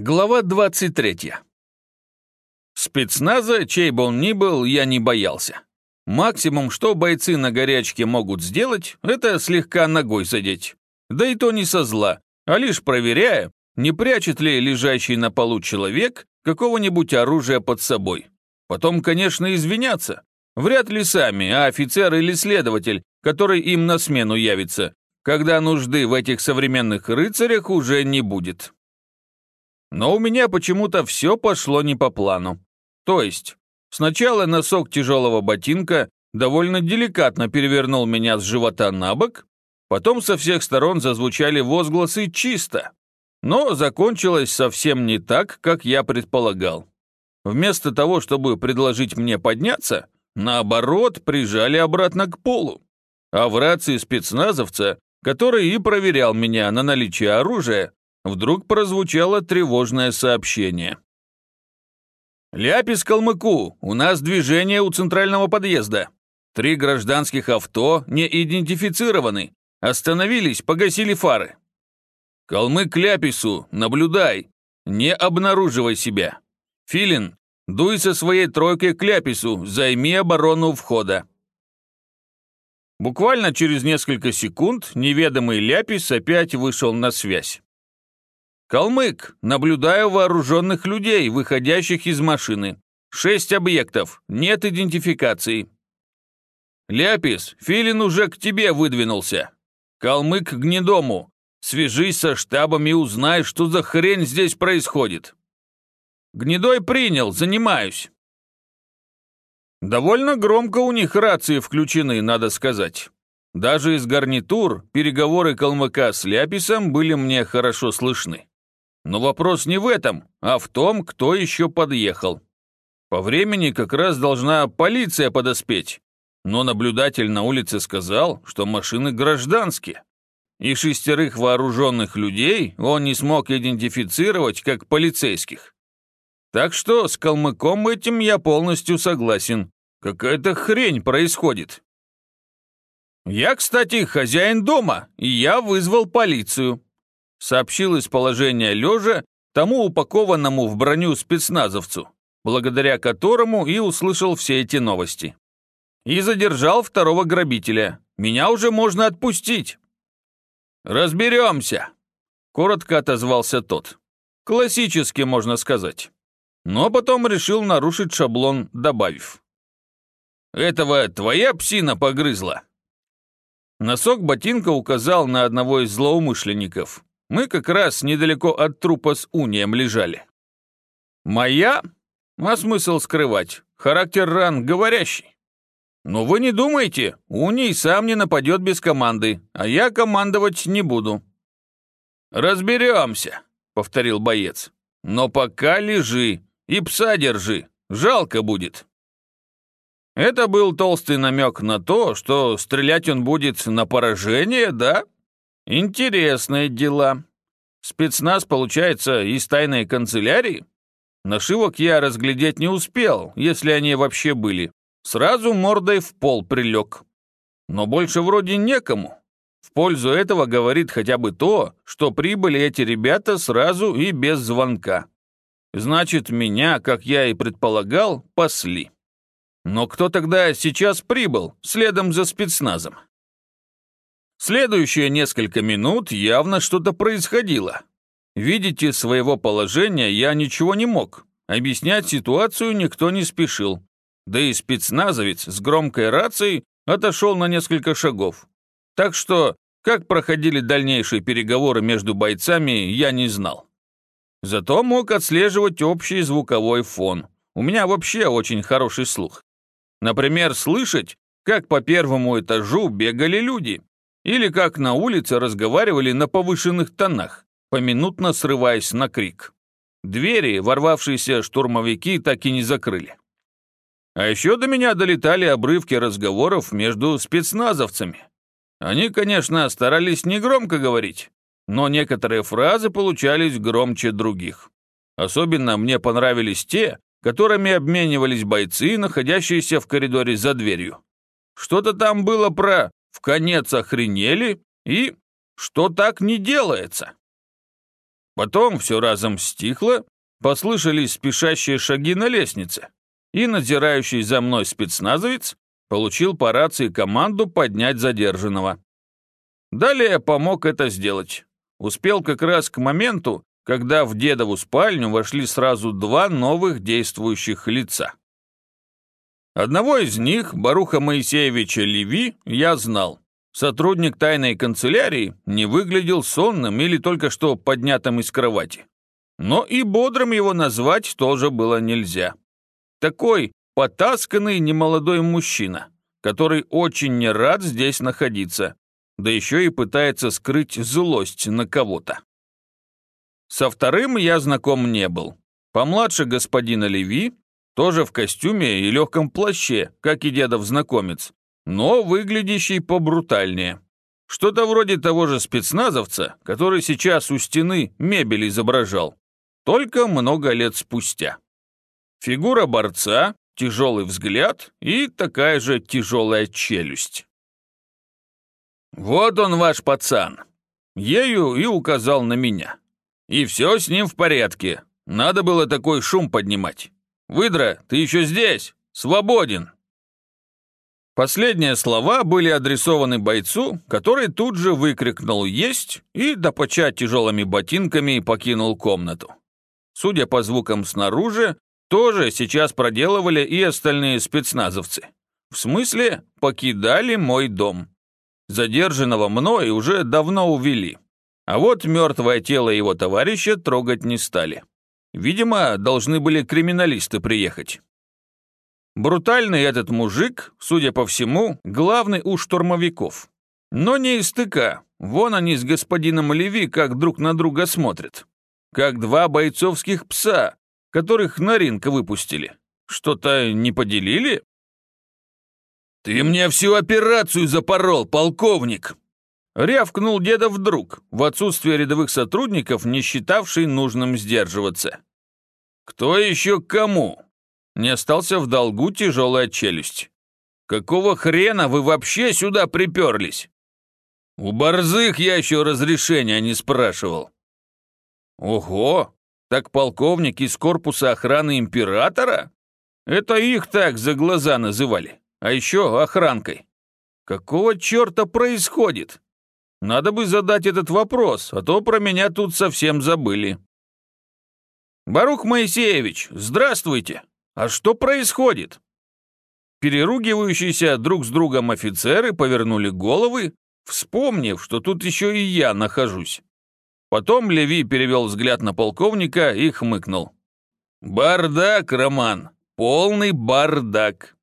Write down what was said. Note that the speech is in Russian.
Глава 23. Спецназа, чей бы он ни был, я не боялся. Максимум, что бойцы на горячке могут сделать, это слегка ногой задеть. Да и то не со зла, а лишь проверяя, не прячет ли лежащий на полу человек какого-нибудь оружия под собой. Потом, конечно, извиняться. Вряд ли сами, а офицер или следователь, который им на смену явится, когда нужды в этих современных рыцарях уже не будет. Но у меня почему-то все пошло не по плану. То есть, сначала носок тяжелого ботинка довольно деликатно перевернул меня с живота на бок, потом со всех сторон зазвучали возгласы «чисто». Но закончилось совсем не так, как я предполагал. Вместо того, чтобы предложить мне подняться, наоборот, прижали обратно к полу. А в рации спецназовца, который и проверял меня на наличие оружия, вдруг прозвучало тревожное сообщение. «Ляпис Калмыку, у нас движение у центрального подъезда. Три гражданских авто не идентифицированы. Остановились, погасили фары. Калмык Ляпису, наблюдай, не обнаруживай себя. Филин, дуй со своей тройкой к Ляпису, займи оборону входа». Буквально через несколько секунд неведомый Ляпис опять вышел на связь. «Калмык, наблюдаю вооруженных людей, выходящих из машины. Шесть объектов, нет идентификации». «Ляпис, Филин уже к тебе выдвинулся. Калмык гнедому. Свяжись со штабом и узнай, что за хрень здесь происходит». «Гнедой принял, занимаюсь». Довольно громко у них рации включены, надо сказать. Даже из гарнитур переговоры калмыка с Ляписом были мне хорошо слышны. Но вопрос не в этом, а в том, кто еще подъехал. По времени как раз должна полиция подоспеть, но наблюдатель на улице сказал, что машины гражданские. И шестерых вооруженных людей он не смог идентифицировать как полицейских. Так что с калмыком этим я полностью согласен. Какая-то хрень происходит. Я, кстати, хозяин дома, и я вызвал полицию сообщил из положения лежа тому упакованному в броню спецназовцу, благодаря которому и услышал все эти новости. И задержал второго грабителя. Меня уже можно отпустить. «Разберемся», — коротко отозвался тот. Классически, можно сказать. Но потом решил нарушить шаблон, добавив. «Этого твоя псина погрызла?» Носок ботинка указал на одного из злоумышленников, мы как раз недалеко от трупа с унием лежали. Моя? А смысл скрывать? Характер ран говорящий. Но вы не думайте, уний сам не нападет без команды, а я командовать не буду. Разберемся, повторил боец. Но пока лежи и пса держи, жалко будет. Это был толстый намек на то, что стрелять он будет на поражение, да? Интересные дела. Спецназ, получается, из тайной канцелярии? Нашивок я разглядеть не успел, если они вообще были. Сразу мордой в пол прилег. Но больше вроде некому. В пользу этого говорит хотя бы то, что прибыли эти ребята сразу и без звонка. Значит, меня, как я и предполагал, пасли. Но кто тогда сейчас прибыл, следом за спецназом? Следующие несколько минут явно что-то происходило. Видеть из своего положения я ничего не мог. Объяснять ситуацию никто не спешил. Да и спецназовец с громкой рацией отошел на несколько шагов. Так что, как проходили дальнейшие переговоры между бойцами, я не знал. Зато мог отслеживать общий звуковой фон. У меня вообще очень хороший слух. Например, слышать, как по первому этажу бегали люди, или как на улице разговаривали на повышенных тонах, поминутно срываясь на крик. Двери, ворвавшиеся штурмовики, так и не закрыли. А еще до меня долетали обрывки разговоров между спецназовцами. Они, конечно, старались негромко говорить, но некоторые фразы получались громче других. Особенно мне понравились те, которыми обменивались бойцы, находящиеся в коридоре за дверью. Что-то там было про в конец охренели и что так не делается. Потом все разом стихло, послышались спешащие шаги на лестнице, и надзирающий за мной спецназовец получил по рации команду поднять задержанного. Далее помог это сделать. Успел как раз к моменту, когда в дедову спальню вошли сразу два новых действующих лица. Одного из них, Баруха Моисеевича Леви, я знал. Сотрудник тайной канцелярии не выглядел сонным или только что поднятым из кровати. Но и бодрым его назвать тоже было нельзя. Такой потасканный немолодой мужчина, который очень не рад здесь находиться, да еще и пытается скрыть злость на кого-то. Со вторым я знаком не был. Помладше господина Леви, тоже в костюме и легком плаще, как и дедов знакомец, но выглядящий побрутальнее. Что-то вроде того же спецназовца, который сейчас у стены мебель изображал, только много лет спустя. Фигура борца, тяжелый взгляд и такая же тяжелая челюсть. «Вот он ваш пацан!» Ею и указал на меня. И все с ним в порядке. Надо было такой шум поднимать. Выдра, ты еще здесь? Свободен!» Последние слова были адресованы бойцу, который тут же выкрикнул «Есть!» и, допоча тяжелыми ботинками, покинул комнату. Судя по звукам снаружи, тоже сейчас проделывали и остальные спецназовцы. В смысле, покидали мой дом. Задержанного мной уже давно увели. А вот мертвое тело его товарища трогать не стали. Видимо, должны были криминалисты приехать. Брутальный этот мужик, судя по всему, главный у штурмовиков. Но не из стыка. Вон они с господином Леви как друг на друга смотрят. Как два бойцовских пса, которых на ринг выпустили. Что-то не поделили? «Ты мне всю операцию запорол, полковник!» Рявкнул деда вдруг, в отсутствие рядовых сотрудников, не считавший нужным сдерживаться. «Кто еще кому?» Не остался в долгу тяжелая челюсть. «Какого хрена вы вообще сюда приперлись?» «У борзых я еще разрешения не спрашивал». «Ого! Так полковник из корпуса охраны императора? Это их так за глаза называли, а еще охранкой. Какого черта происходит?» Надо бы задать этот вопрос, а то про меня тут совсем забыли. Барух Моисеевич, здравствуйте. А что происходит? Переругивающиеся друг с другом офицеры повернули головы, вспомнив, что тут еще и я нахожусь. Потом Леви перевел взгляд на полковника и хмыкнул. «Бардак, Роман, полный бардак.